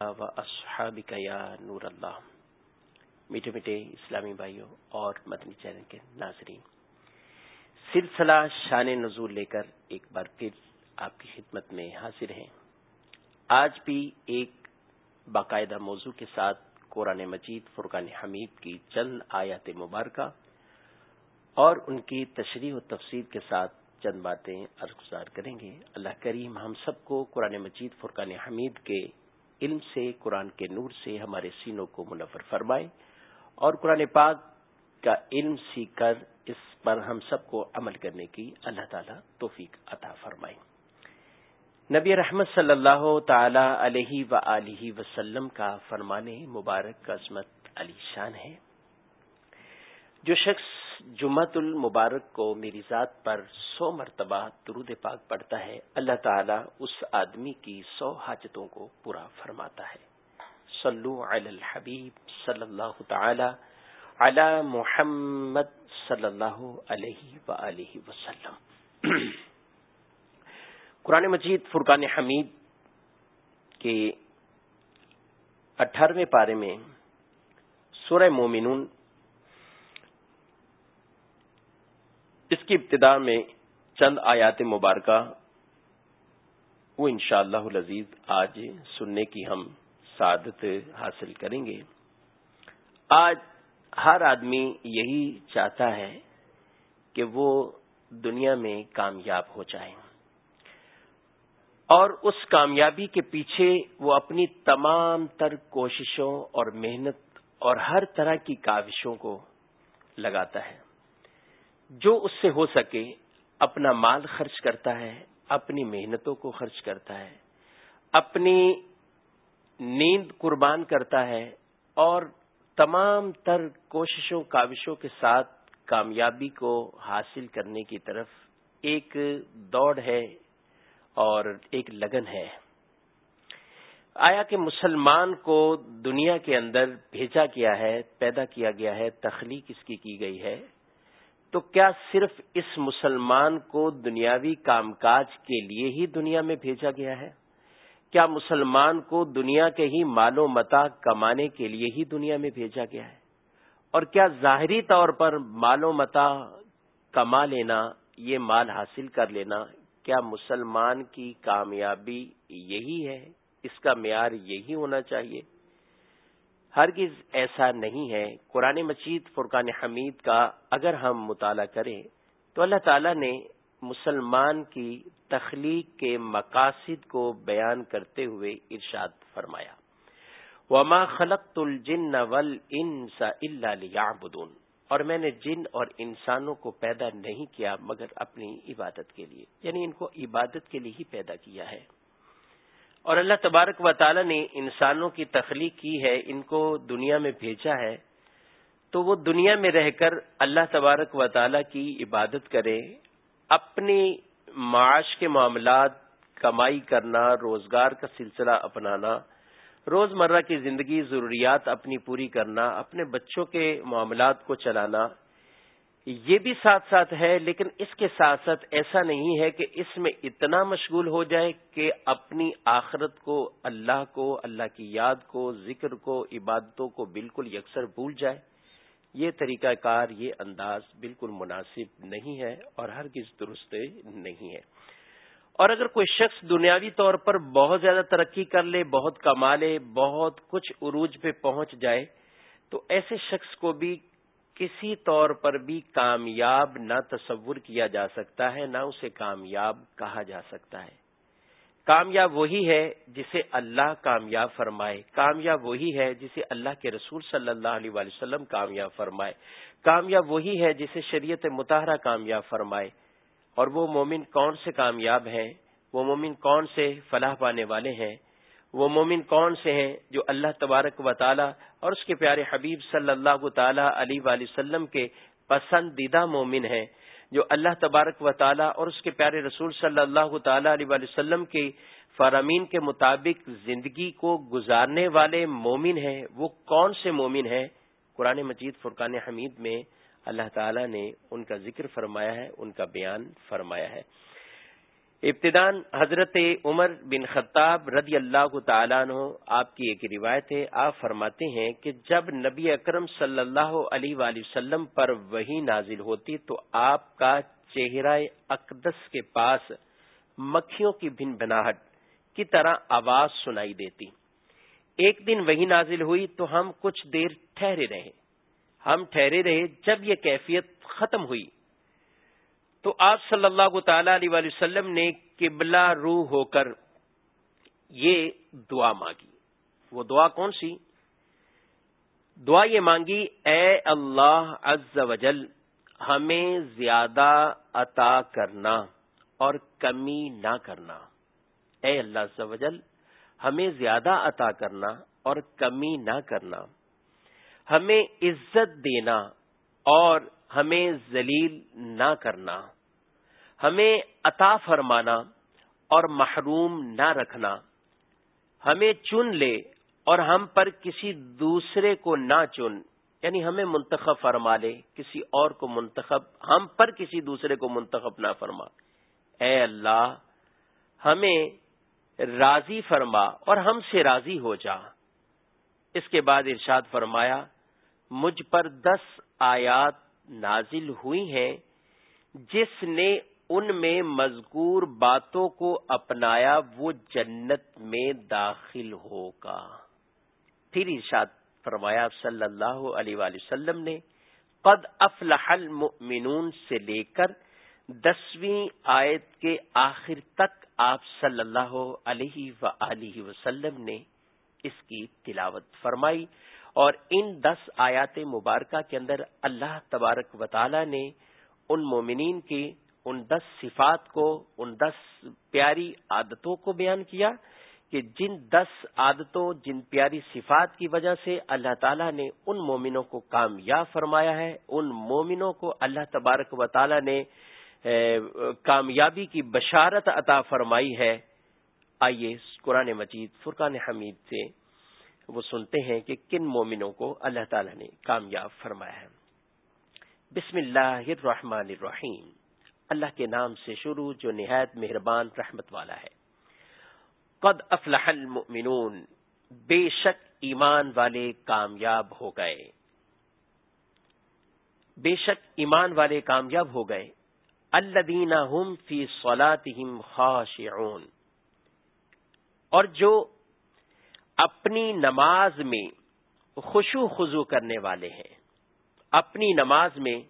و اصحابک یا نور اللہ۔ میٹھے میٹھے اسلامی بھائیوں اور مدنی چینل کے ناظرین، سلسلہ شان نزول لے کر ایک بار پھر آپ کی خدمت میں حاضر ہیں۔ آج بھی ایک باقاعدہ موضوع کے ساتھ قرآن مجید، فرقان حمید کی چند آیات مبارکہ اور ان کی تشریح و تفصیل کے ساتھ چند باتیں ارگزار کریں گے۔ اللہ کریم ہم سب کو قرآن مجید، فرقان حمید کے علم سے قرآن کے نور سے ہمارے سینوں کو منور فرمائے اور قرآن پاک کا علم سیکھ کر اس پر ہم سب کو عمل کرنے کی اللہ تعالی توفیق عطا فرمائے۔ نبی رحمت صلی اللہ تعالی علیہ و وسلم کا فرمانے مبارک عظمت علی شان ہے۔ جو شخص جمعت المبارک کو میری ذات پر سو مرتبہ درود پاک پڑھتا ہے۔ اللہ تعالیٰ اس آدمی کی سو حاجتوں کو پورا فرماتا ہے۔ صلو علی الحبیب صلی اللہ تعالی علی محمد صلی اللہ علیہ و وسلم۔ قرآن مجید فرقان حمید کے اٹھارہویں پارے میں سورہ مومنون اس کی ابتدا میں چند آیات مبارکہ، وہ انشاءاللہ شاء اللہ آج سننے کی ہم سعادت حاصل کریں گے۔ آج ہر آدمی یہی چاہتا ہے کہ وہ دنیا میں کامیاب ہو جائے۔ اور اس کامیابی کے پیچھے وہ اپنی تمام تر کوششوں اور محنت اور ہر طرح کی کاوشوں کو لگاتا ہے۔ جو اس سے ہو سکے اپنا مال خرچ کرتا ہے، اپنی محنتوں کو خرچ کرتا ہے، اپنی نیند قربان کرتا ہے اور تمام تر کوششوں، کاوشوں کے ساتھ کامیابی کو حاصل کرنے کی طرف ایک دوڑ ہے اور ایک لگن ہے۔ آیا کہ مسلمان کو دنیا کے اندر بھیجا گیا ہے، پیدا کیا گیا ہے، تخلیق اس کی کی گئی ہے۔ تو کیا صرف اس مسلمان کو دنیاوی کام کاج کے لیے ہی دنیا میں بھیجا گیا ہے؟ کیا مسلمان کو دنیا کے ہی مال و متا کمانے کے لیے ہی دنیا میں بھیجا گیا ہے؟ اور کیا ظاہری طور پر مال و متا کما لینا، یہ مال حاصل کر لینا، کیا مسلمان کی کامیابی یہی ہے؟ اس کا معیار یہی ہونا چاہیے۔ ہرگز ایسا نہیں ہے۔ قرآن مجید، فرقان حمید کا اگر ہم مطالعہ کریں تو اللہ تعالی نے مسلمان کی تخلیق کے مقاصد کو بیان کرتے ہوئے ارشاد فرمایا۔ وما خلق الجن نول ان سا اللہ اور میں نے جن اور انسانوں کو پیدا نہیں کیا مگر اپنی عبادت کے لیے یعنی ان کو عبادت کے لیے ہی پیدا کیا ہے۔ اور اللہ تبارک و تعالی نے انسانوں کی تخلیق کی ہے، ان کو دنیا میں بھیجا ہے۔ تو وہ دنیا میں رہ کر اللہ تبارک و تعالی کی عبادت کرے، اپنی معاش کے معاملات، کمائی کرنا، روزگار کا سلسلہ اپنانا، روزمرہ کی زندگی ضروریات اپنی پوری کرنا، اپنے بچوں کے معاملات کو چلانا۔ یہ بھی ساتھ ساتھ ہے، لیکن اس کے ساتھ ساتھ ایسا نہیں ہے کہ اس میں اتنا مشغول ہو جائے کہ اپنی آخرت کو، اللہ کو، اللہ کی یاد کو، ذکر کو، عبادتوں کو بالکل یکسر بھول جائے۔ یہ طریقہ کار، یہ انداز بالکل مناسب نہیں ہے اور ہر کس درست نہیں ہے۔ اور اگر کوئی شخص دنیاوی طور پر بہت زیادہ ترقی کر لے، بہت کما لے، بہت کچھ عروج پہ پہنچ جائے، تو ایسے شخص کو بھی کسی طور پر بھی کامیاب نہ تصور کیا جا سکتا ہے، نہ اسے کامیاب کہا جا سکتا ہے۔ کامیاب وہی ہے جسے اللہ کامیاب فرمائے۔ کامیاب وہی ہے جسے اللہ کے رسول صلی اللہ علیہ وسلم کامیاب فرمائے۔ کامیاب وہی ہے جسے شریعت متحرہ کامیاب فرمائے۔ اور وہ مومن کون سے کامیاب ہیں؟ وہ مومن کون سے فلاح پانے والے ہیں؟ وہ مومن کون سے ہیں جو اللہ تبارک و تعالی اور اس کے پیارے حبیب صلی اللہ تعالی علیہ وسلم کے پسندیدہ مومن ہیں جو اللہ تبارک و تعالی اور اس کے پیارے رسول صلی اللہ تعالی علیہ وسلم کے فرامین کے مطابق زندگی کو گزارنے والے مومن ہیں؟ وہ کون سے مومن ہیں؟ قرآن مجید فرقان حمید میں اللہ تعالی نے ان کا ذکر فرمایا ہے، ان کا بیان فرمایا ہے۔ ابتدان حضرت عمر بن خطاب رضی اللہ تعالیٰ عنہ، آپ کی ایک روایت ہے، آپ فرماتے ہیں کہ جب نبی اکرم صلی اللہ علیہ وآلہ وسلم پر وہی نازل ہوتی تو آپ کا چہرہ اقدس کے پاس مکھیوں کی بن بناہٹ کی طرح آواز سنائی دیتی۔ ایک دن وہی نازل ہوئی تو ہم کچھ دیر ٹھہرے رہے۔ ہم ٹھہرے رہے جب یہ کیفیت ختم ہوئی۔ تو آپ صلی اللہ تعالی علیہ وسلم نے قبلہ روح ہو کر یہ دعا مانگی۔ وہ دعا کون سی؟ دعا یہ مانگی، اے اللہ عز و جل ہمیں زیادہ عطا کرنا اور کمی نہ کرنا۔ اے اللہ عز و جل ہمیں زیادہ عطا کرنا اور کمی نہ کرنا۔ ہمیں عزت دینا اور ہمیں ذلیل نہ کرنا۔ ہمیں عطا فرمانا اور محروم نہ رکھنا۔ ہمیں چن لے اور ہم پر کسی دوسرے کو نہ چن۔ یعنی ہمیں منتخب فرما لے، کسی اور کو منتخب، ہم پر کسی دوسرے کو منتخب نہ فرما۔ اے اللہ، ہمیں راضی فرما اور ہم سے راضی ہو جا۔ اس کے بعد ارشاد فرمایا، مجھ پر دس آیات نازل ہوئی ہیں، جس نے ان میں مذکور باتوں کو اپنایا وہ جنت میں داخل ہوگا۔ پھر ارشاد فرمایا، صلی اللہ علیہ وآلہ وسلم نے، قد افلح المؤمنون سے لے کر دسویں آیت کے آخر تک آپ صلی اللہ علیہ و وسلم نے اس کی تلاوت فرمائی۔ اور ان دس آیات مبارکہ کے اندر اللہ تبارک و تعالی نے ان مومنین کی ان دس صفات کو، ان دس پیاری عادتوں کو بیان کیا کہ جن دس عادتوں، جن پیاری صفات کی وجہ سے اللہ تعالیٰ نے ان مومنوں کو کامیاب فرمایا ہے، ان مومنوں کو اللہ تبارک و تعالیٰ نے کامیابی کی بشارت عطا فرمائی ہے۔ آئیے قرآن مجید، فرقان حمید سے وہ سنتے ہیں کہ کن مومنوں کو اللہ تعالی نے کامیاب فرمایا ہے۔ بسم اللہ الرحمن الرحیم۔ اللہ کے نام سے شروع جو نہایت مہربان رحمت والا ہے۔ قد افلح المؤمنون، بے شک ایمان والے کامیاب ہو گئے۔ بے شک ایمان والے کامیاب ہو گئے۔ الدین ہم فی صلاتہم خاشعون۔ اور جو اپنی نماز میں خوشو خزو کرنے والے ہیں۔ اپنی نماز میں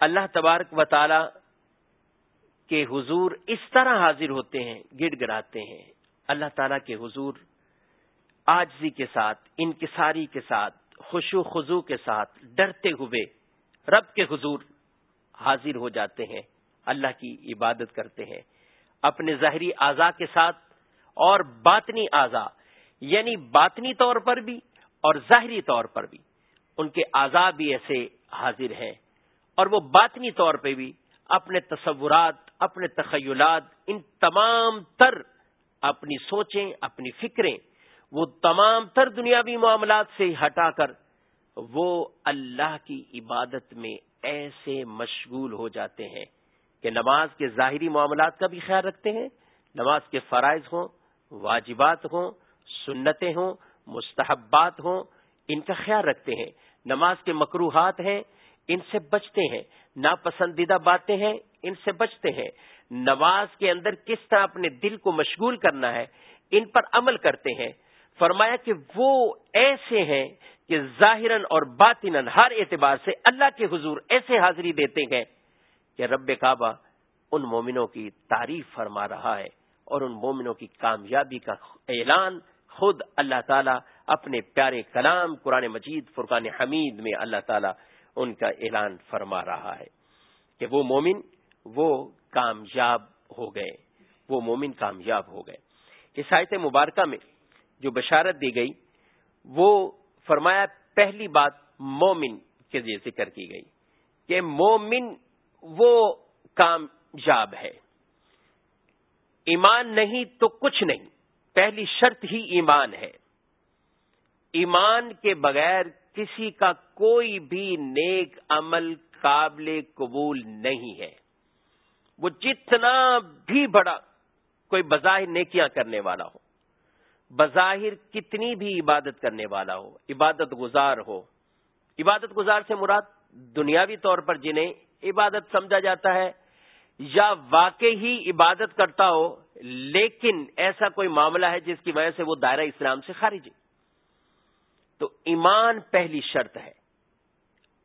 اللہ تبارک و تعالی کے حضور اس طرح حاضر ہوتے ہیں، گڑ گڑاتے ہیں۔ اللہ تعالی کے حضور آجزی کے ساتھ، انکساری کے ساتھ، خوشو خزو کے ساتھ ڈرتے ہوئے رب کے حضور حاضر ہو جاتے ہیں، اللہ کی عبادت کرتے ہیں۔ اپنے ظاہری اعضا کے ساتھ اور باطنی اعضا یعنی باطنی طور پر بھی اور ظاہری طور پر بھی۔ ان کے اعضا بھی ایسے حاضر ہیں اور وہ باطنی طور پہ بھی اپنے تصورات اپنے تخیلات، ان تمام تر اپنی سوچیں، اپنی فکریں، وہ تمام تر دنیاوی معاملات سے ہٹا کر وہ اللہ کی عبادت میں ایسے مشغول ہو جاتے ہیں کہ نماز کے ظاہری معاملات کا بھی خیال رکھتے ہیں، نماز کے فرائض ہوں، واجبات ہوں، سنتیں ہوں، مستحبات ہوں، ان کا خیال رکھتے ہیں۔ نماز کے مقروحات ہیں ان سے بچتے ہیں۔ ناپسندیدہ باتیں ہیں، ان سے بچتے ہیں۔ نماز کے اندر کس طرح اپنے دل کو مشغول کرنا ہے، ان پر عمل کرتے ہیں۔ فرمایا کہ وہ ایسے ہیں کہ ظاہراً اور باطن ہر اعتبار سے اللہ کے حضور ایسے حاضری دیتے ہیں کہ رب کعبہ ان مومنوں کی تعریف فرما رہا ہے اور ان مومنوں کی کامیابی کا اعلان خود اللہ تعالیٰ اپنے پیارے کلام قرآن مجید فرقان حمید میں اللہ تعالیٰ ان کا اعلان فرما رہا ہے کہ وہ مومن، وہ کامیاب ہو گئے، وہ مومن کامیاب ہو گئے۔ اس آیت مبارکہ میں جو بشارت دی گئی، وہ فرمایا پہلی بات مومن کے لیے ذکر کی گئی کہ مومن وہ کامیاب ہے۔ ایمان نہیں تو کچھ نہیں، پہلی شرط ہی ایمان ہے۔ ایمان کے بغیر کسی کا کوئی بھی نیک عمل قابل قبول نہیں ہے۔ وہ جتنا بھی بڑا کوئی بظاہر نیکیاں کرنے والا ہو، بظاہر کتنی بھی عبادت کرنے والا ہو، عبادت گزار ہو۔ عبادت گزار سے مراد دنیاوی طور پر جنہیں عبادت سمجھا جاتا ہے یا واقع ہی عبادت کرتا ہو، لیکن ایسا کوئی معاملہ ہے جس کی وجہ سے وہ دائرہ اسلام سے خارج ہے۔ تو ایمان پہلی شرط ہے۔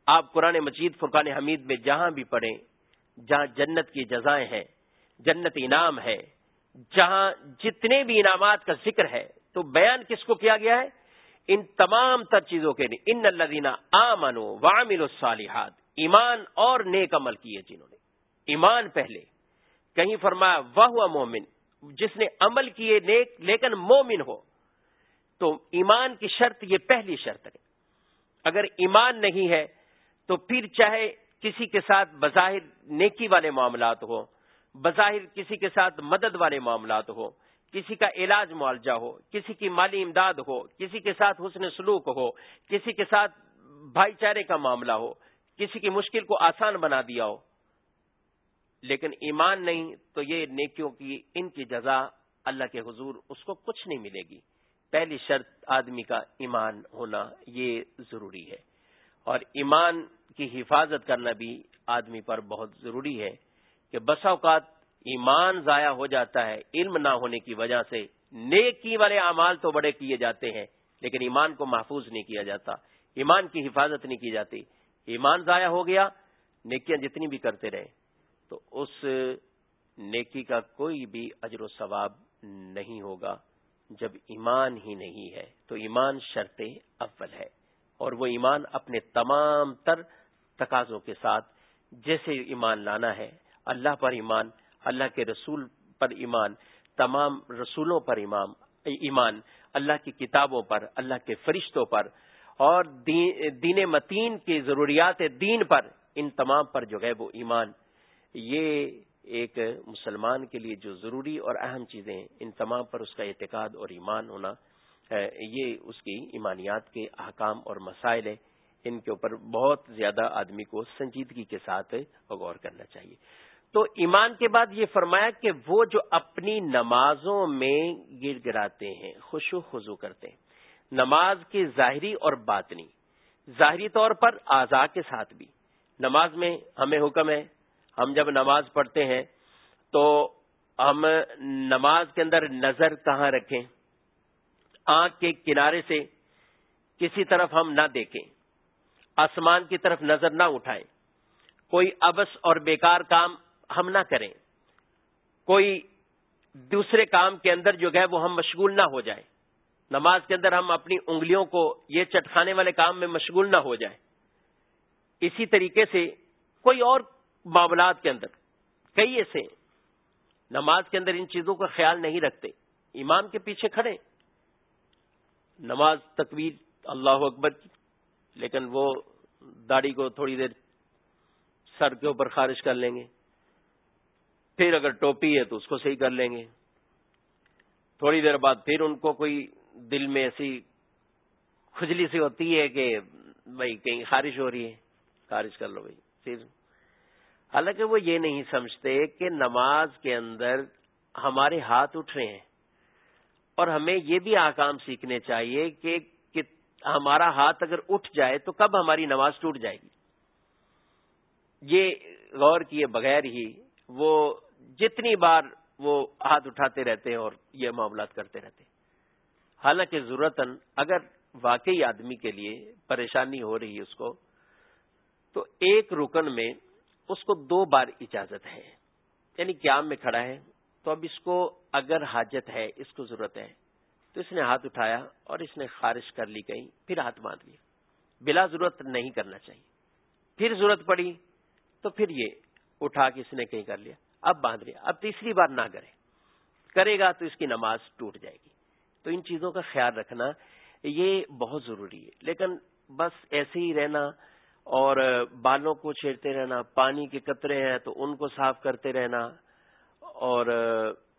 آپ قرآن مجید، فرقان حمید میں جہاں بھی پڑھیں، جہاں جنت کی جزائیں ہیں، جنت انعام ہے، جہاں جتنے بھی انعامات کا ذکر ہے، تو بیان کس کو کیا گیا ہے؟ ان تمام تر چیزوں کے لیے۔ ان الدینہ آ منو وامل الصالحات۔ ایمان اور نیک عمل کیے جنہوں نے۔ ایمان پہلے۔ کہیں فرمایا وہ ہوا مومن، جس نے عمل کیے نیک لیکن مومن ہو۔ تو ایمان کی شرط یہ پہلی شرط ہے۔ اگر ایمان نہیں ہے تو پھر چاہے کسی کے ساتھ بظاہر نیکی والے معاملات ہو بظاہر کسی کے ساتھ مدد والے معاملات ہو کسی کا علاج معالجہ ہو، کسی کی مالی امداد ہو، کسی کے ساتھ حسن سلوک ہو، کسی کے ساتھ بھائی چارے کا معاملہ ہو، کسی کی مشکل کو آسان بنا دیا ہو۔ لیکن ایمان نہیں تو یہ نیکیوں کی، ان کی جزا اللہ کے حضور اس کو کچھ نہیں ملے گی۔ پہلی شرط آدمی کا ایمان ہونا یہ ضروری ہے اور ایمان کی حفاظت کرنا بھی آدمی پر بہت ضروری ہے کہ بسا اوقات ایمان ضائع ہو جاتا ہے، علم نہ ہونے کی وجہ سے نیکی والے اعمال تو بڑے کیے جاتے ہیں، لیکن ایمان کو محفوظ نہیں کیا جاتا، ایمان کی حفاظت نہیں کی جاتی۔ ایمان ضائع ہو گیا، نیکیاں جتنی بھی کرتے رہے، تو اس نیکی کا کوئی بھی اجر و ثواب نہیں ہوگا۔ جب ایمان ہی نہیں ہے تو ایمان شرط اول ہے اور وہ ایمان اپنے تمام تر تقاضوں کے ساتھ جیسے ایمان لانا ہے، اللہ پر ایمان، اللہ کے رسول پر ایمان، تمام رسولوں پر امام ایمان، اللہ کی کتابوں پر، اللہ کے فرشتوں پر اور دین متین کی ضروریات دین پر، ان تمام پر جو ہے وہ ایمان۔ یہ ایک مسلمان کے لیے جو ضروری اور اہم چیزیں ہیں ان تمام پر اس کا اعتقاد اور ایمان ہونا یہ اس کی ایمانیات کے احکام اور مسائل ہیں۔ ان کے اوپر بہت زیادہ آدمی کو سنجیدگی کے ساتھ غور کرنا چاہیے۔ تو ایمان کے بعد یہ فرمایا کہ وہ جو اپنی نمازوں میں گر گراتے ہیں، خوش و خزو کرتے ہیں۔ نماز کی ظاہری اور باطنی، ظاہری طور پر آزا کے ساتھ بھی۔ نماز میں ہمیں حکم ہے ہم جب نماز پڑھتے ہیں تو ہم نماز کے اندر نظر کہاں رکھیں؟ آنکھ کے کنارے سے کسی طرف ہم نہ دیکھیں، آسمان کی طرف نظر نہ اٹھائیں۔ کوئی ابس اور بیکار کام ہم نہ کریں۔ کوئی دوسرے کام کے اندر جو ہے وہ ہم مشغول نہ ہو جائیں۔ نماز کے اندر ہم اپنی انگلیوں کو یہ چٹکھانے والے کام میں مشغول نہ ہو جائیں۔ اسی طریقے سے کوئی اور معاملات کے اندر کئی ایسے نماز کے اندر ان چیزوں کا خیال نہیں رکھتے۔ امام کے پیچھے کھڑے۔ نماز تکویر اللہ اکبر کی، لیکن وہ داڑھی کو تھوڑی دیر سر کے اوپر خارج کر لیں گے۔ پھر اگر ٹوپی ہے تو اس کو صحیح کر لیں گے۔ تھوڑی دیر بعد پھر ان کو کوئی دل میں ایسی کھجلی سی ہوتی ہے کہ بھائی کہیں خارش ہو رہی ہے۔ خارج کر لو بھائی پھر حالانکہ وہ یہ نہیں سمجھتے کہ نماز کے اندر ہمارے ہاتھ اٹھ رہے ہیں اور ہمیں یہ بھی آکام سیکھنے چاہیے کہ ہمارا ہاتھ اگر اٹھ جائے تو کب ہماری نماز ٹوٹ جائے گی۔ یہ غور کیے بغیر ہی وہ جتنی بار وہ ہاتھ اٹھاتے رہتے ہیں اور یہ معاملات کرتے رہتے ہیں۔ حالانکہ ضرورت اگر واقعی آدمی کے لیے پریشانی ہو رہی ہے اس کو، تو ایک رکن میں اس کو دو بار اجازت ہے۔ یعنی قیام میں کھڑا ہے، تو اب اس کو اگر حاجت ہے، اس کو ضرورت ہے۔ تو اس نے ہاتھ اٹھایا اور اس نے خارش کر لی کہیں، پھر ہاتھ باندھ لیا۔ بلا ضرورت نہیں کرنا چاہیے۔ پھر ضرورت پڑی، تو پھر یہ اٹھا کے اس نے کہیں کر لیا۔ اب باندھ لیا۔ اب تیسری بار نہ کرے۔ کرے گا تو اس کی نماز ٹوٹ جائے گی۔ تو ان چیزوں کا خیال رکھنا یہ بہت ضروری ہے۔ لیکن بس ایسے ہی رہنا اور بالوں کو چھیڑتے رہنا، پانی کے قطرے ہیں تو ان کو صاف کرتے رہنا۔ اور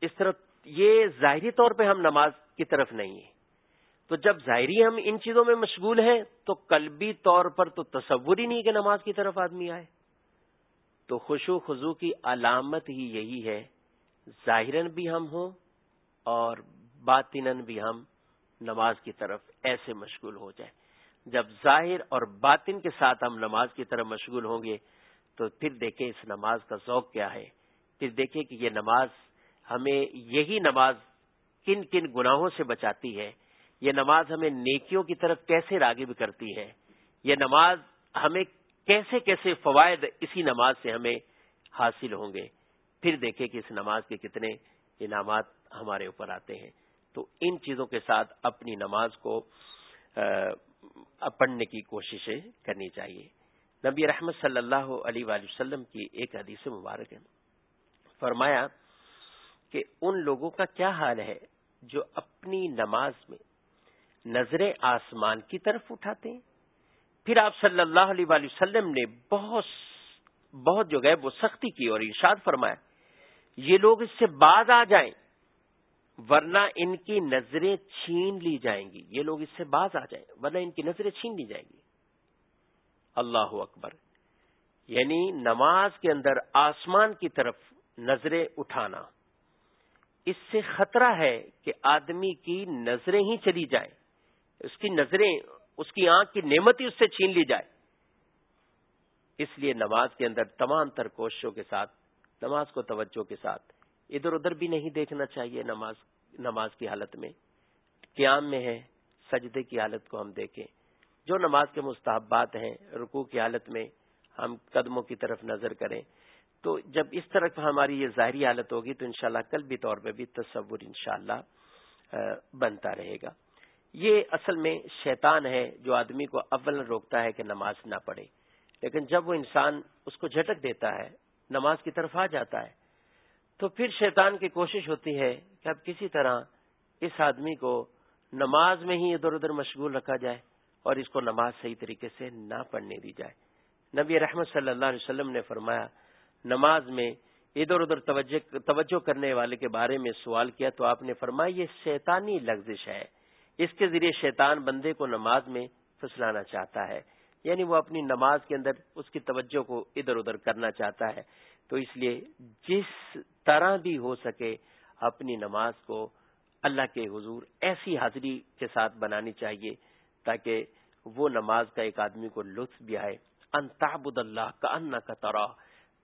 اس طرح یہ ظاہری طور پہ ہم نماز کی طرف نہیں ہیں۔ تو جب ظاہری ہم ان چیزوں میں مشغول ہیں تو قلبی طور پر تو تصور ہی نہیں کہ نماز کی طرف آدمی آئے۔ تو خوشو خزو کی علامت ہی یہی ہے ظاہر بھی ہم ہوں اور باطن بھی ہم نماز کی طرف ایسے مشغول ہو جائیں۔ جب ظاہر اور باطن کے ساتھ ہم نماز کی طرف مشغول ہوں گے، تو پھر دیکھیں اس نماز کا ذوق کیا ہے۔ پھر دیکھیں کہ یہ نماز ہمیں یہی نماز کن کن گناہوں سے بچاتی ہے۔ یہ نماز ہمیں نیکیوں کی طرف کیسے راغب کرتی ہے۔ یہ نماز ہمیں کیسے کیسے فوائد اسی نماز سے ہمیں حاصل ہوں گے۔ پھر دیکھیں کہ اس نماز کے کتنے انعامات ہمارے اوپر آتے ہیں۔ تو ان چیزوں کے ساتھ اپنی نماز کو پڑھنے کی کوششیں کرنی چاہیے۔ نبی رحمت صلی اللہ علیہ وآلہ وسلم کی ایک حدیث مبارک ہے۔ فرمایا کہ ان لوگوں کا کیا حال ہے جو اپنی نماز میں نظریں آسمان کی طرف اٹھاتے ہیں؟ پھر آپ صلی اللہ علیہ وآلہ وسلم نے بہت بہت جو گئے وہ سختی کی اور ارشاد فرمایا، یہ لوگ اس سے بعد آ جائیں۔ ورنہ ان کی نظریں چھین لی جائیں گی۔ یہ لوگ اس سے باز آ جائیں۔ ورنہ ان کی نظریں چھین لی جائیں گی۔ اللہ اکبر۔ یعنی نماز کے اندر آسمان کی طرف نظریں اٹھانا۔ اس سے خطرہ ہے کہ آدمی کی نظریں ہی چلی جائیں۔ اس کی نظریں، اس کی آنکھ کی نعمت ہی اس سے چھین لی جائے۔ اس لیے نماز کے اندر تمام تر کوششوں کے ساتھ، نماز کو توجہ کے ساتھ ادھر ادھر بھی نہیں دیکھنا چاہیے نماز نماز کی حالت میں۔ قیام میں ہے، سجدے کی حالت کو ہم دیکھیں۔ جو نماز کے مستحبات ہیں، رکوع کی حالت میں ہم قدموں کی طرف نظر کریں۔ تو جب اس طرح ہماری یہ ظاہری حالت ہوگی تو انشاءاللہ کل بھی طور پہ بھی تصور انشاءاللہ بنتا رہے گا۔ یہ اصل میں شیطان ہے جو آدمی کو اول روکتا ہے کہ نماز نہ پڑھے۔ لیکن جب وہ انسان اس کو جھٹک دیتا ہے، نماز کی طرف آ جاتا ہے تو پھر شیطان کی کوشش ہوتی ہے کہ اب کسی طرح اس آدمی کو نماز میں ہی ادھر ادھر مشغول رکھا جائے اور اس کو نماز صحیح طریقے سے نہ پڑھنے دی جائے۔ نبی رحمت صلی اللہ علیہ وسلم نے فرمایا، نماز میں ادھر ادھر توجہ کرنے والے کے بارے میں سوال کیا تو آپ نے فرمایا، یہ شیطانی لغزش ہے۔ اس کے ذریعے شیطان بندے کو نماز میں پھسلانا چاہتا ہے۔ یعنی وہ اپنی نماز کے اندر اس کی توجہ کو ادھر ادھر کرنا چاہتا ہے۔ تو اس لیے جس طرح بھی ہو سکے اپنی نماز کو اللہ کے حضور ایسی حاضری کے ساتھ بنانی چاہیے تاکہ وہ نماز کا ایک آدمی کو لطف بھی آئے۔ انتابد اللہ کا ان کا ترا،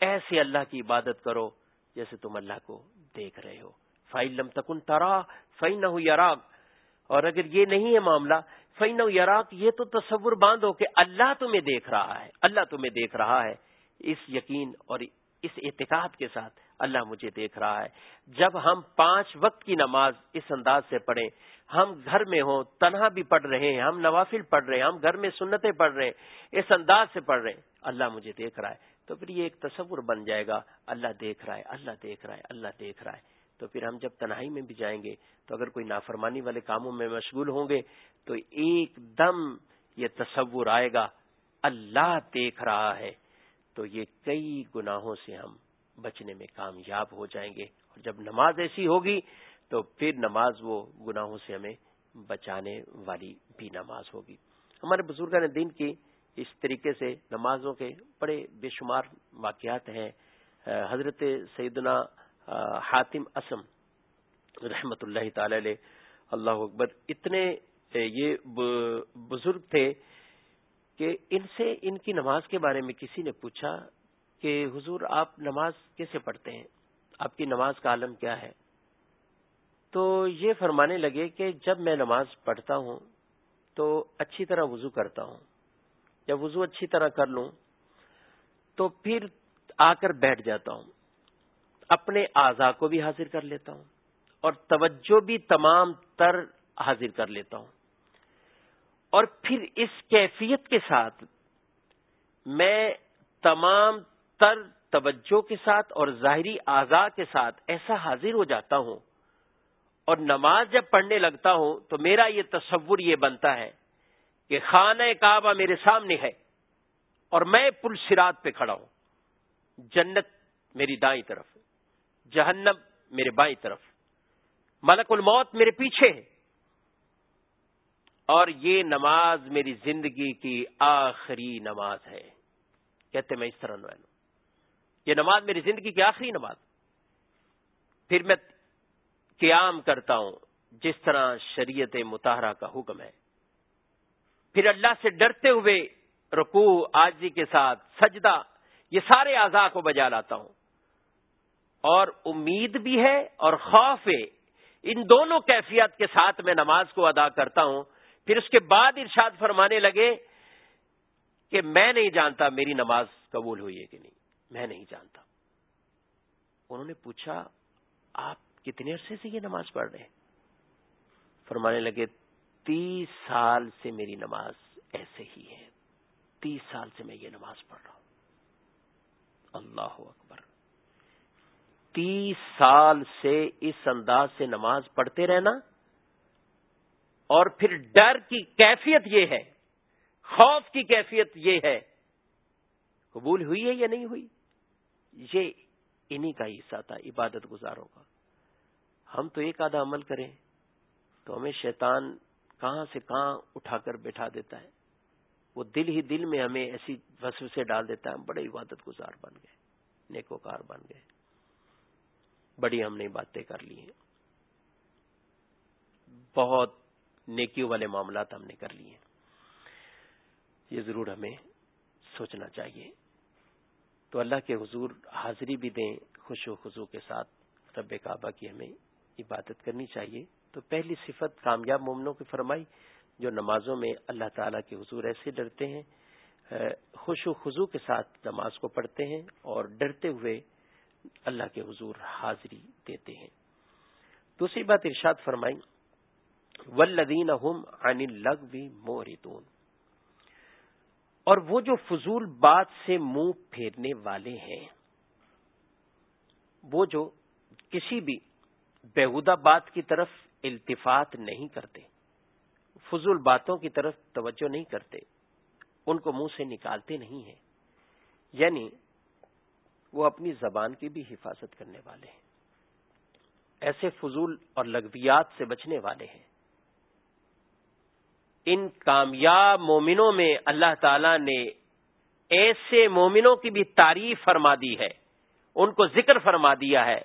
ایسے اللہ کی عبادت کرو جیسے تم اللہ کو دیکھ رہے ہو۔ فائل تکن ترا فی نہ اور اگر یہ نہیں ہے معاملہ فین یراق یہ تو تصور باندھو کہ اللہ تمہیں دیکھ رہا ہے، اللہ تمہیں دیکھ رہا ہے۔ اس یقین اور اس اعتقاد کے ساتھ اللہ مجھے دیکھ رہا ہے۔ جب ہم پانچ وقت کی نماز اس انداز سے پڑھیں، ہم گھر میں ہوں، تنہا بھی پڑھ رہے ہیں، ہم نوافل پڑھ رہے ہیں، ہم گھر میں سنتیں پڑھ رہے ہیں، اس انداز سے پڑھ رہے ہیں، اللہ مجھے دیکھ رہا ہے۔ تو پھر یہ ایک تصور بن جائے گا، اللہ دیکھ رہا ہے، اللہ دیکھ رہا ہے، اللہ دیکھ رہا ہے۔ تو پھر ہم جب تنہائی میں بھی جائیں گے، تو اگر کوئی نافرمانی والے کاموں میں مشغول ہوں گے تو ایک دم یہ تصور آئے گا، اللہ دیکھ رہا ہے۔ تو یہ کئی گناہوں سے ہم بچنے میں کامیاب ہو جائیں گے۔ اور جب نماز ایسی ہوگی، تو پھر نماز وہ گناہوں سے ہمیں بچانے والی بھی نماز ہوگی۔ ہمارے بزرگان دین کی اس طریقے سے نمازوں کے بڑے بے شمار واقعات ہیں۔ حضرت سیدنا حاتم اسم رحمت اللہ تعالی علیہ، اللہ اکبر، اتنے یہ بزرگ تھے کہ ان سے ان کی نماز کے بارے میں کسی نے پوچھا کہ حضور آپ نماز کیسے پڑھتے ہیں؟ آپ کی نماز کا عالم کیا ہے؟ تو یہ فرمانے لگے کہ جب میں نماز پڑھتا ہوں تو اچھی طرح وضو کرتا ہوں۔ جب وضو اچھی طرح کر لوں تو پھر آ کر بیٹھ جاتا ہوں۔ اپنے اعضا کو بھی حاضر کر لیتا ہوں اور توجہ بھی تمام تر حاضر کر لیتا ہوں۔ اور پھر اس کیفیت کے ساتھ میں تمام تر توجہ کے ساتھ اور ظاہری اعضاء کے ساتھ ایسا حاضر ہو جاتا ہوں اور نماز جب پڑھنے لگتا ہوں تو میرا یہ تصور یہ بنتا ہے کہ خانہ کعبہ میرے سامنے ہے اور میں پل سرات پہ کھڑا ہوں۔ جنت میری دائیں طرف، جہنم میرے بائیں طرف۔ ملک الموت میرے پیچھے ہے۔ اور یہ نماز میری زندگی کی آخری نماز ہے۔ کہتے میں اس طرح نو یہ نماز میری زندگی کی آخری نماز۔ پھر میں قیام کرتا ہوں جس طرح شریعت متحرہ کا حکم ہے۔ پھر اللہ سے ڈرتے ہوئے رکوع آجی کے ساتھ سجدہ، یہ سارے اعضاء کو بجا لاتا ہوں۔ اور امید بھی ہے اور خوف ہے۔ ان دونوں کیفیت کے ساتھ میں نماز کو ادا کرتا ہوں۔ پھر اس کے بعد ارشاد فرمانے لگے کہ میں نہیں جانتا میری نماز قبول ہوئی ہے کہ نہیں۔ میں نہیں جانتا۔ انہوں نے پوچھا، آپ کتنے عرصے سے یہ نماز پڑھ رہے ہیں؟ فرمانے لگے، تیس سال سے میری نماز ایسے ہی ہے۔ تیس سال سے میں یہ نماز پڑھ رہا ہوں۔ اللہ اکبر۔ تیس سال سے اس انداز سے نماز پڑھتے رہنا اور پھر ڈر کی کیفیت یہ ہے، خوف کی کیفیت یہ ہے، قبول ہوئی ہے یا نہیں ہوئی؟ یہ انہی کا حصہ تھا، عبادت گزاروں کا۔ ہم تو ایک آدھا عمل کریں، تو ہمیں شیطان کہاں سے کہاں اٹھا کر بیٹھا دیتا ہے۔ وہ دل ہی دل میں ہمیں ایسی وسو سے ڈال دیتا ہے، ہم بڑے عبادت گزار بن گئے، نیکوکار بن گئے۔ بڑی ہم نے باتیں کر لی ہیں۔ بہت نیکیوں والے معاملات ہم نے کر لیے یہ ضرور ہمیں سوچنا چاہیے۔ تو اللہ کے حضور حاضری بھی دیں خوش و خزو کے ساتھ۔ رب کعبہ کی ہمیں عبادت کرنی چاہیے۔ تو پہلی صفت کامیاب مومنوں کی فرمائی، جو نمازوں میں اللہ تعالیٰ کے حضور ایسے ڈرتے ہیں خوش و خزو کے ساتھ نماز کو پڑھتے ہیں اور ڈرتے ہوئے اللہ کے حضور حاضری دیتے ہیں۔ دوسری بات ارشاد فرمائی ولدین عن لگ اور وہ جو فضول بات سے منہ پھیرنے والے ہیں، وہ جو کسی بھی بےحدہ بات کی طرف التفات نہیں کرتے، فضول باتوں کی طرف توجہ نہیں کرتے، ان کو منہ سے نکالتے نہیں ہیں۔ یعنی وہ اپنی زبان کی بھی حفاظت کرنے والے ہیں۔ ایسے فضول اور لغویات سے بچنے والے ہیں۔ ان کامیاب مومنوں میں اللہ تعالی نے ایسے مومنوں کی بھی تعریف فرما دی ہے، ان کو ذکر فرما دیا ہے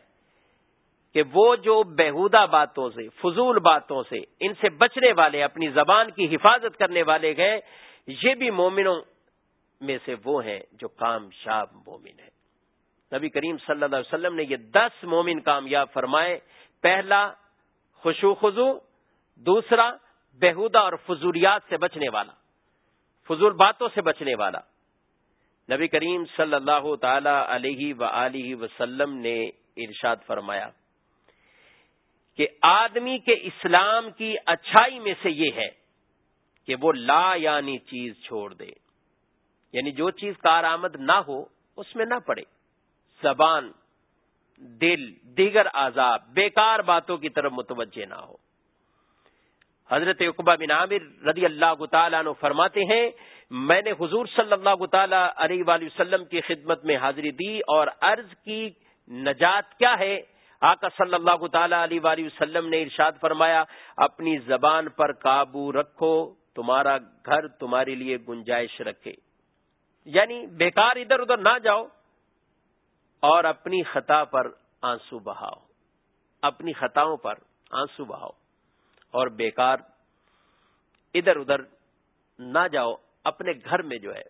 کہ وہ جو بےحودہ باتوں سے، فضول باتوں سے ان سے بچنے والے، اپنی زبان کی حفاظت کرنے والے گئے یہ بھی مومنوں میں سے وہ ہیں جو کامیاب مومن ہیں۔ نبی کریم صلی اللہ علیہ وسلم نے یہ دس مومن کامیاب فرمائے، پہلا خوشو خزو دوسرا بےحودہ اور فضولیات سے بچنے والا، فضول باتوں سے بچنے والا۔ نبی کریم صلی اللہ تعالی علیہ و وسلم نے ارشاد فرمایا کہ آدمی کے اسلام کی اچھائی میں سے یہ ہے کہ وہ لا یعنی چیز چھوڑ دے۔ یعنی جو چیز کارآمد نہ ہو، اس میں نہ پڑے۔ زبان، دل، دیگر آزاد بیکار باتوں کی طرف متوجہ نہ ہو۔ حضرت اقبا بن عامر رضی اللہ تعالیٰ عنہ فرماتے ہیں، میں نے حضور صلی اللہ تعالی علیہ وآلہ وسلم کی خدمت میں حاضری دی اور عرض کی، نجات کیا ہے؟ آقا صلی اللہ تعالی علیہ وآلہ وسلم نے ارشاد فرمایا، اپنی زبان پر قابو رکھو، تمہارا گھر تمہارے لیے گنجائش رکھے۔ یعنی بیکار ادھر ادھر نہ جاؤ اور اپنی خطا پر آنسو بہاؤ۔ اپنی خطاؤں پر آنسو بہاؤ۔ اور بیکار ادھر ادھر نہ جاؤ، اپنے گھر میں جو ہے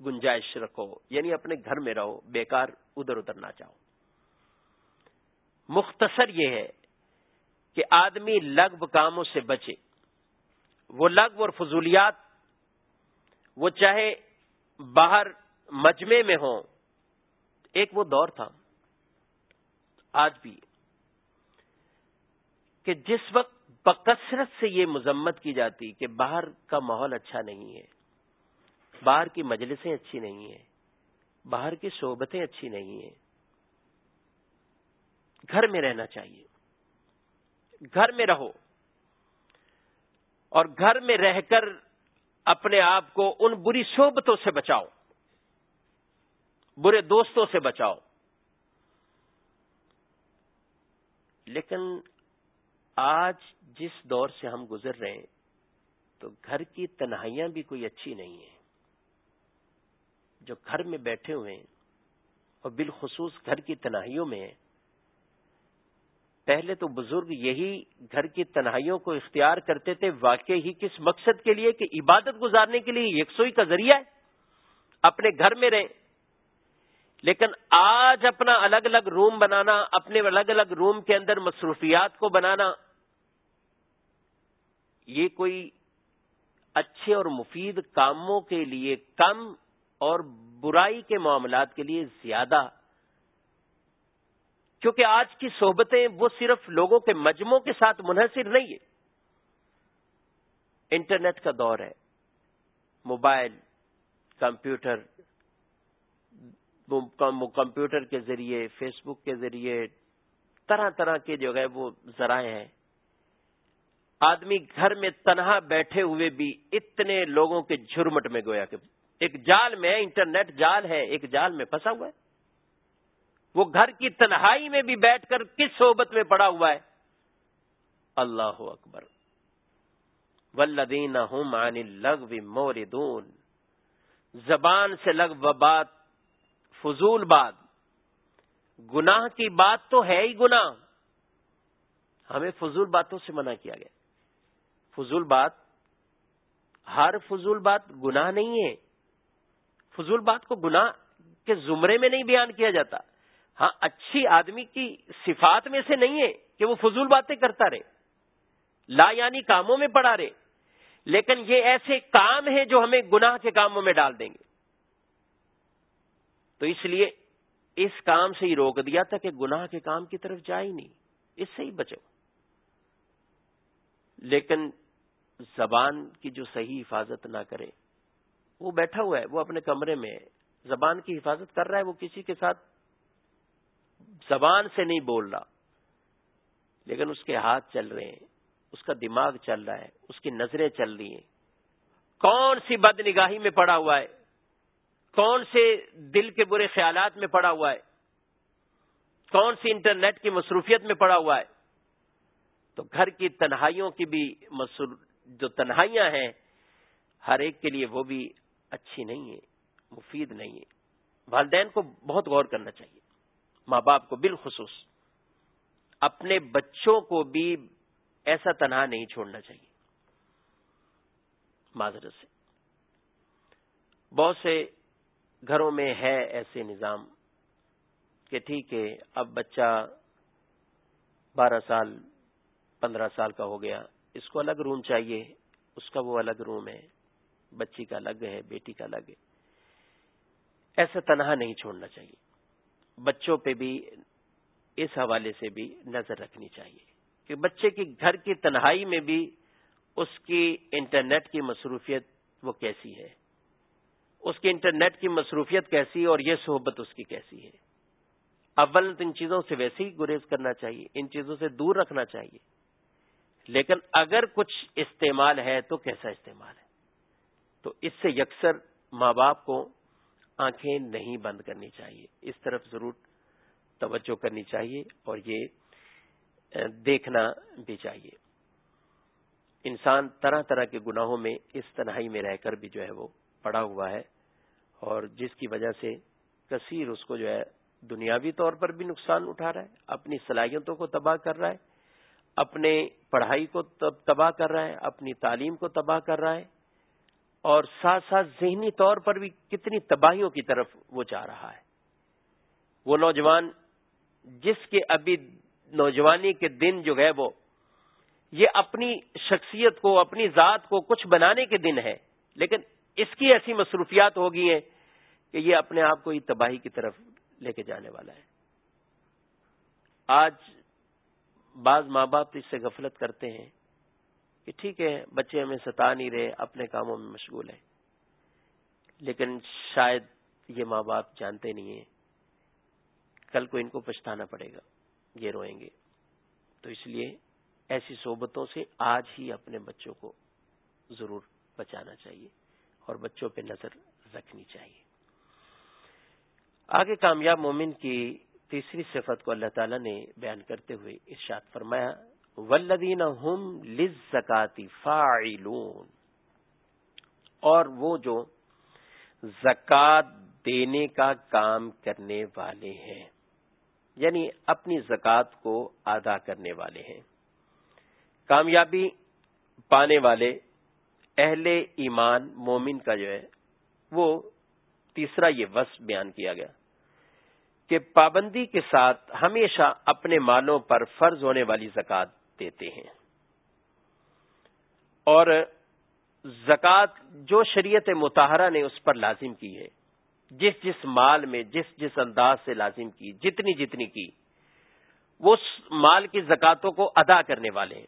گنجائش رکھو یعنی اپنے گھر میں رہو، بیکار ادھر ادھر نہ جاؤ۔ مختصر یہ ہے کہ آدمی لغو کاموں سے بچے۔ وہ لغو اور فضولیات وہ چاہے باہر مجمے میں ہوں، ایک وہ دور تھا، آج بھی کہ جس وقت بکثرت سے یہ مذمت کی جاتی کہ باہر کا ماحول اچھا نہیں ہے۔ باہر کی مجلسیں اچھی نہیں ہیں۔ باہر کی صحبتیں اچھی نہیں ہیں۔ گھر میں رہنا چاہیے۔ گھر میں رہو۔ اور گھر میں رہ کر اپنے آپ کو ان بری صحبتوں سے بچاؤ۔ برے دوستوں سے بچاؤ۔ لیکن آج جس دور سے ہم گزر رہے ہیں، تو گھر کی تنہائیاں بھی کوئی اچھی نہیں ہیں۔ جو گھر میں بیٹھے ہوئے ہیں اور بالخصوص گھر کی تنہائیوں میں ہیں، پہلے تو بزرگ یہی گھر کی تنہائیوں کو اختیار کرتے تھے، واقعی ہی کس مقصد کے لیے کہ عبادت گزارنے کے لیے یکسوئی کا ذریعہ ہے۔ اپنے گھر میں رہیں لیکن آج اپنا الگ الگ روم بنانا، اپنے الگ الگ روم کے اندر مصروفیات کو بنانا یہ کوئی اچھے اور مفید کاموں کے لیے کم اور برائی کے معاملات کے لیے زیادہ۔ کیونکہ آج کی صحبتیں وہ صرف لوگوں کے مجموعوں کے ساتھ منحصر نہیں ہے انٹرنیٹ کا دور ہے۔ موبائل، کمپیوٹر کمپیوٹر کے ذریعے، فیس بک کے ذریعے، طرح طرح کے جو ہے وہ ذرائع ہیں۔ آدمی گھر میں تنہا بیٹھے ہوئے بھی اتنے لوگوں کے جھرمٹ میں گویا کہ ایک جال میں انٹرنیٹ جال ہے، ایک جال میں پھنسا ہوا ہے۔ وہ گھر کی تنہائی میں بھی بیٹھ کر کس صحبت میں پڑا ہوا ہے؟ اللہ اکبر۔ ولدین ہوں لگ موردون زبان سے لگ و بات، فضول بات۔ گناہ کی بات تو ہے ہی گناہ۔ ہمیں فضول باتوں سے منع کیا گیا۔ فضول بات، ہر فضول بات گناہ نہیں ہے۔ فضول بات کو گناہ کے زمرے میں نہیں بیان کیا جاتا۔ ہاں اچھی آدمی کی صفات میں سے نہیں ہے کہ وہ فضول باتیں کرتا رہے۔ لا یعنی کاموں میں پڑا رہے۔ لیکن یہ ایسے کام ہیں جو ہمیں گناہ کے کاموں میں ڈال دیں گے۔ تو اس لیے اس کام سے ہی روک دیا تھا کہ گناہ کے کام کی طرف جائے ہی نہیں۔ اس سے ہی بچو۔ لیکن زبان کی جو صحیح حفاظت نہ کرے۔ وہ بیٹھا ہوا ہے، وہ اپنے کمرے میں زبان کی حفاظت کر رہا ہے، وہ کسی کے ساتھ زبان سے نہیں بول رہا۔ لیکن اس کے ہاتھ چل رہے ہیں، اس کا دماغ چل رہا ہے، اس کی نظریں چل رہی ہیں۔ کون سی بد نگاہی میں پڑا ہوا ہے؟ کون سے دل کے برے خیالات میں پڑا ہوا ہے؟ کون سی انٹرنیٹ کی مصروفیت میں پڑا ہوا ہے؟ تو گھر کی تنہائیوں کی بھی جو تنہائیاں ہیں، ہر ایک کے لیے وہ بھی اچھی نہیں ہے مفید نہیں ہے والدین کو بہت غور کرنا چاہیے۔ ماں باپ کو بالخصوص اپنے بچوں کو بھی ایسا تنہا نہیں چھوڑنا چاہیے۔ معذرت سے۔ بہت سے گھروں میں ہے ایسے نظام کہ ٹھیک ہے، اب بچہ بارہ سال، پندرہ سال کا ہو گیا۔ اس کو الگ روم چاہیے، اس کا وہ الگ روم ہے، بچی کا الگ ہے، بیٹی کا الگ ہے۔ ایسا تنہا نہیں چھوڑنا چاہیے۔ بچوں پہ بھی اس حوالے سے بھی نظر رکھنی چاہیے کہ بچے کی گھر کی تنہائی میں بھی اس کی انٹرنیٹ کی مصروفیت وہ کیسی ہے۔ اس کی انٹرنیٹ کی مصروفیت کیسی اور یہ صحبت اس کی کیسی ہے۔ اول ان چیزوں سے ویسے ہی گریز کرنا چاہیے، ان چیزوں سے دور رکھنا چاہیے۔ لیکن اگر کچھ استعمال ہے تو کیسا استعمال ہے؟ تو اس سے یکسر ماں باپ کو آنکھیں نہیں بند کرنی چاہیے۔ اس طرف ضرور توجہ کرنی چاہیے اور یہ دیکھنا بھی چاہیے۔ انسان طرح طرح کے گناہوں میں اس تنہائی میں رہ کر بھی جو ہے وہ پڑا ہوا ہے اور جس کی وجہ سے کثیر اس کو جو ہے دنیاوی طور پر بھی نقصان اٹھا رہا ہے، اپنی صلاحیتوں کو تباہ کر رہا ہے۔ اپنے پڑھائی کو تباہ کر رہا ہے، اپنی تعلیم کو تباہ کر رہا ہے، اور ساتھ ساتھ ذہنی طور پر بھی کتنی تباہیوں کی طرف وہ جا رہا ہے۔ وہ نوجوان جس کے ابھی نوجوانی کے دن جو ہے وہ، یہ اپنی شخصیت کو، اپنی ذات کو کچھ بنانے کے دن ہے، لیکن اس کی ایسی مصروفیات ہو گئی ہیں کہ یہ اپنے آپ کو ہی تباہی کی طرف لے کے جانے والا ہے۔ آج بعض ماں باپ اس سے غفلت کرتے ہیں کہ ٹھیک ہے، بچے ہمیں ستا نہیں رہے، اپنے کاموں میں مشغول ہیں۔ لیکن شاید یہ ماں باپ جانتے نہیں ہیں۔ کل کو ان کو پچھتانا پڑے گا، یہ روئیں گے۔ تو اس لیے ایسی صحبتوں سے آج ہی اپنے بچوں کو ضرور بچانا چاہیے اور بچوں پہ نظر رکھنی چاہیے۔ آگے کامیاب مومن کی تیسری صفت کو اللہ تعالی نے بیان کرتے ہوئے ارشاد فرمایا ولدین ہم لکاتی فاعلون۔ اور وہ جو زکات دینے کا کام کرنے والے ہیں یعنی اپنی زکوٰۃ کو ادا کرنے والے ہیں۔ کامیابی پانے والے، اہل ایمان، مومن کا جو ہے، وہ تیسرا یہ وصف بیان کیا گیا۔ کہ پابندی کے ساتھ ہمیشہ اپنے مالوں پر فرض ہونے والی زکوٰۃ دیتے ہیں۔ اور زکوٰۃ جو شریعت متحرہ نے اس پر لازم کی ہے، جس جس مال میں، جس جس انداز سے لازم کی، جتنی جتنی کی، وہ مال کی زکاتوں کو ادا کرنے والے ہیں۔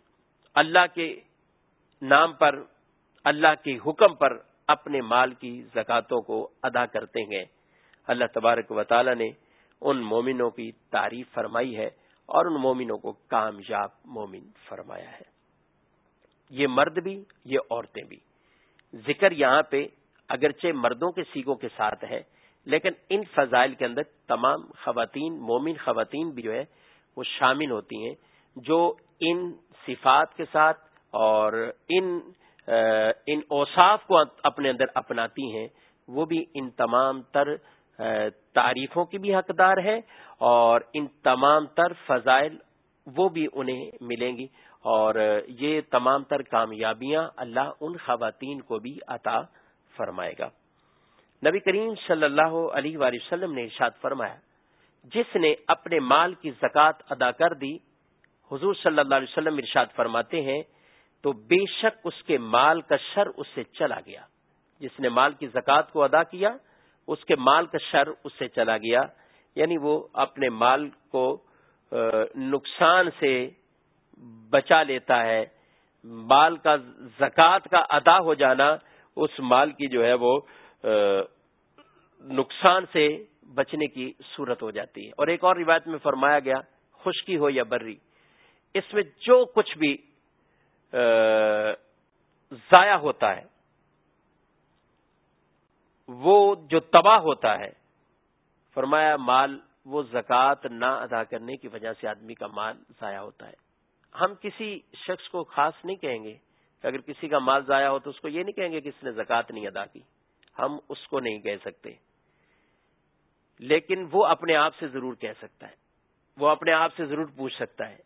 اللہ کے نام پر، اللہ کے حکم پر اپنے مال کی زکاتوں کو ادا کرتے ہیں۔ اللہ تبارک و تعالی نے ان مومنوں کی تعریف فرمائی ہے اور ان مومنوں کو کامیاب مومن فرمایا ہے۔ یہ مرد بھی، یہ عورتیں بھی۔ ذکر یہاں پہ اگرچہ مردوں کے سیگوں کے ساتھ ہے، لیکن ان فضائل کے اندر تمام خواتین، مومن خواتین بھی جو ہے، وہ شامل ہوتی ہیں، جو ان صفات کے ساتھ اور ان ان اوصاف کو اپنے اندر اپناتی ہیں، وہ بھی ان تمام تر تعریفوں کی بھی حقدار ہے اور ان تمام تر فضائل وہ بھی انہیں ملیں گی اور یہ تمام تر کامیابیاں اللہ ان خواتین کو بھی عطا فرمائے گا۔ نبی کریم صلی اللہ علیہ وآلہ وسلم نے ارشاد فرمایا، جس نے اپنے مال کی زکوٰۃ ادا کر دی، حضور صلی اللہ علیہ وسلم ارشاد فرماتے ہیں، تو بے شک اس کے مال کا شر اس سے چلا گیا۔ جس نے مال کی زکوٰۃ کو ادا کیا اس کے مال کا شر اس سے چلا گیا یعنی وہ اپنے مال کو نقصان سے بچا لیتا ہے۔ مال کا زکوٰۃ کا ادا ہو جانا، اس مال کی جو ہے وہ نقصان سے بچنے کی صورت ہو جاتی ہے۔ اور ایک اور روایت میں فرمایا گیا، خشکی ہو یا بری، اس میں جو کچھ بھی ضائع ہوتا ہے وہ جو تباہ ہوتا ہے، فرمایا مال، وہ زکوٰۃ نہ ادا کرنے کی وجہ سے آدمی کا مال ضائع ہوتا ہے۔ ہم کسی شخص کو خاص نہیں کہیں گے کہ اگر کسی کا مال ضائع ہو تو اس کو یہ نہیں کہیں گے کہ اس نے زکوٰۃ نہیں ادا کی۔ ہم اس کو نہیں کہہ سکتے۔ لیکن وہ اپنے آپ سے ضرور کہہ سکتا ہے۔ وہ اپنے آپ سے ضرور پوچھ سکتا ہے۔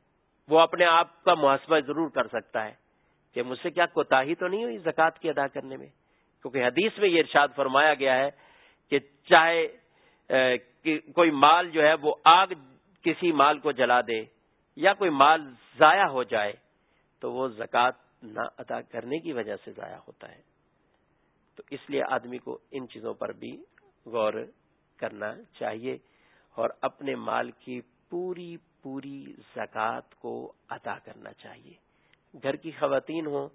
وہ اپنے آپ کا محاسبہ ضرور کر سکتا ہے کہ مجھ سے کیا کوتا تو نہیں ہوئی زکوٰۃ کی ادا کرنے میں؟ کیونکہ حدیث میں یہ ارشاد فرمایا گیا ہے کہ چاہے کوئی مال جو ہے وہ آگ کسی مال کو جلا دے یا کوئی مال ضائع ہو جائے تو وہ زکوٰۃ نہ ادا کرنے کی وجہ سے ضائع ہوتا ہے۔ تو اس لیے آدمی کو ان چیزوں پر بھی غور کرنا چاہیے اور اپنے مال کی پوری پوری زکوٰۃ کو ادا کرنا چاہیے۔ گھر کی خواتین ہوں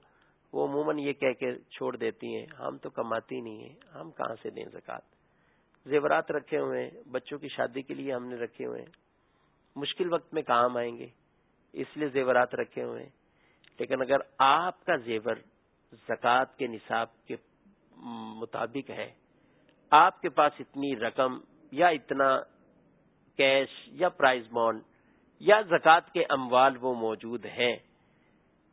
وہ عموماً یہ کہہ کے چھوڑ دیتی ہیں، ہم تو کماتی نہیں ہیں، ہم کہاں سے دیں زکوٰۃ؟ زیورات رکھے ہوئے ہیں، بچوں کی شادی کے لیے ہم نے رکھے ہوئے ہیں۔ مشکل وقت میں کام آئیں گے، اس لیے زیورات رکھے ہوئے ہیں۔ لیکن اگر آپ کا زیور زکوٰۃ کے نصاب کے مطابق ہے، آپ کے پاس اتنی رقم یا اتنا کیش یا پرائز بانڈ یا زکوٰۃ کے اموال وہ موجود ہیں،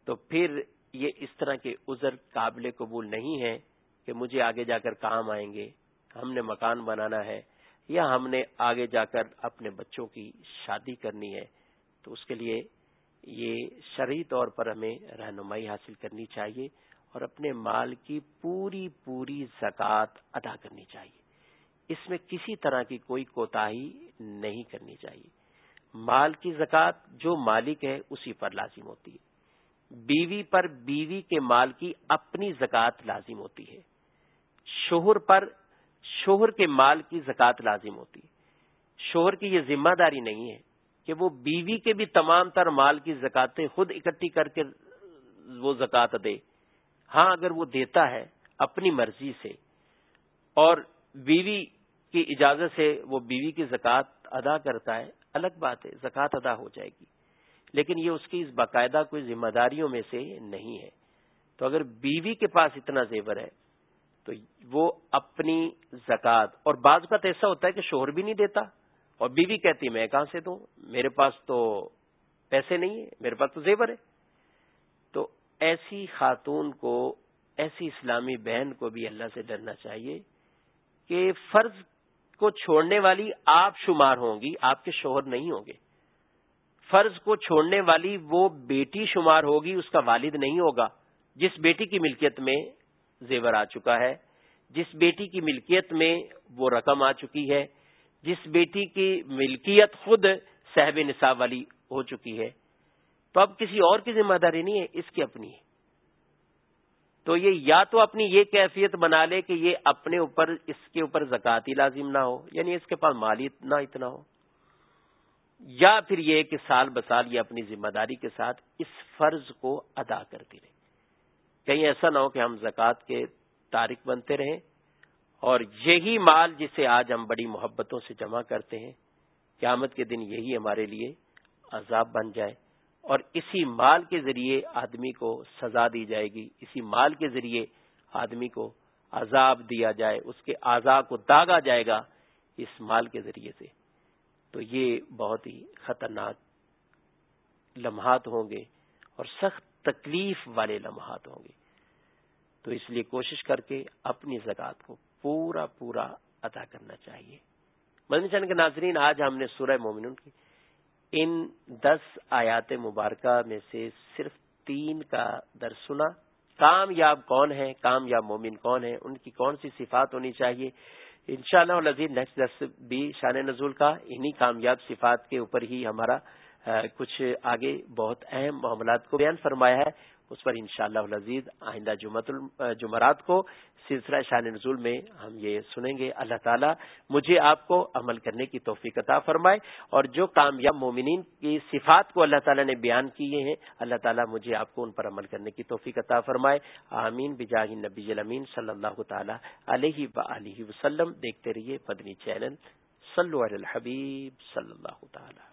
تو پھر یہ اس طرح کے عذر قابل قبول نہیں ہے کہ مجھے آگے جا کر کام آئیں گے، ہم نے مکان بنانا ہے یا ہم نے آگے جا کر اپنے بچوں کی شادی کرنی ہے۔ تو اس کے لیے یہ شرعی طور پر ہمیں رہنمائی حاصل کرنی چاہیے اور اپنے مال کی پوری پوری زکوٰۃ ادا کرنی چاہیے۔ اس میں کسی طرح کی کوئی کوتاہی نہیں کرنی چاہیے۔ مال کی زکوٰۃ جو مالک ہے، اسی پر لازم ہوتی ہے۔ بیوی پر بیوی کے مال کی اپنی زکوٰۃ لازم ہوتی ہے۔ شوہر پر شوہر کے مال کی زکوٰۃ لازم ہوتی ہے۔ شوہر کی یہ ذمہ داری نہیں ہے کہ وہ بیوی کے بھی تمام تر مال کی زکاتیں خود اکٹھی کر کے وہ زکات دے۔ ہاں اگر وہ دیتا ہے اپنی مرضی سے اور بیوی کی اجازت سے وہ بیوی کی زکات ادا کرتا ہے، الگ بات ہے، زکات ادا ہو جائے گی۔ لیکن یہ اس کی اس باقاعدہ کوئی ذمہ داریوں میں سے نہیں ہے۔ تو اگر بیوی کے پاس اتنا زیور ہے، تو وہ اپنی زکات، اور بعض کا ایسا ہوتا ہے کہ شوہر بھی نہیں دیتا، اور بیوی کہتی میں کہاں سے دوں؟ میرے پاس تو پیسے نہیں ہیں، میرے پاس تو زیور ہے۔ تو ایسی خاتون کو، ایسی اسلامی بہن کو بھی اللہ سے ڈرنا چاہیے کہ فرض کو چھوڑنے والی آپ شمار ہوں گی، آپ کے شوہر نہیں ہوں گے۔ فرض کو چھوڑنے والی وہ بیٹی شمار ہوگی، اس کا والد نہیں ہوگا۔ جس بیٹی کی ملکیت میں زیور آ چکا ہے، جس بیٹی کی ملکیت میں وہ رقم آ چکی ہے، جس بیٹی کی ملکیت خود صحب نصاب والی ہو چکی ہے۔ تو اب کسی اور کی ذمہ داری نہیں ہے، اس کی اپنی ہے۔ تو یہ یا تو اپنی یہ کیفیت بنا لے کہ یہ اپنے اوپر، اس کے اوپر زکاتی لازم نہ ہو یعنی اس کے پاس مالی نہ اتنا ہو۔ یا پھر یہ کہ سال بسال یہ اپنی ذمہ داری کے ساتھ اس فرض کو ادا کرتی رہے۔ کہیں ایسا نہ ہو کہ ہم زکوٰۃ کے تارک بنتے رہیں اور یہی مال جسے آج ہم بڑی محبتوں سے جمع کرتے ہیں، قیامت کے دن یہی ہمارے لیے عذاب بن جائے اور اسی مال کے ذریعے آدمی کو سزا دی جائے گی، اسی مال کے ذریعے آدمی کو عذاب دیا جائے، اس کے اعضاء کو داغا جائے گا اس مال کے ذریعے سے۔ تو یہ بہت ہی خطرناک لمحات ہوں گے اور سخت تکلیف والے لمحات ہوں گے۔ تو اس لیے کوشش کر کے اپنی زکات کو پورا پورا ادا کرنا چاہیے۔ مدنی چند کے ناظرین، آج ہم نے سورہ مومن کی۔ ان دس آیات مبارکہ میں سے صرف تین کا در سنا۔ کامیاب کون ہے کامیاب مومن کون ہے ان کی کون سی صفات ہونی چاہیے؟ انشاءاللہ شاء اللہ نیکسٹ درس بھی شان نزول کا انہی کامیاب صفات کے اوپر ہی ہمارا کچھ آگے بہت اہم معاملات کو بیان فرمایا ہے۔ اس پر انشاءاللہ شاء اللہ آئندہ جمعرات کو سلسلہ شان نزول میں ہم یہ سنیں گے۔ اللہ تعالیٰ مجھے آپ کو عمل کرنے کی توفیق عطا فرمائے اور جو کامیاب مومنین کی صفات کو اللہ تعالیٰ نے بیان کیے ہیں، اللہ تعالیٰ مجھے آپ کو ان پر عمل کرنے کی توفیق عطا فرمائے۔ آمین۔ بجاہ نبی المین صلی اللہ تعالیٰ علیہ و وسلم۔ دیکھتے رہیے پدنی چینل۔ صلو علی الحبیب صلی اللہ تعالیٰ۔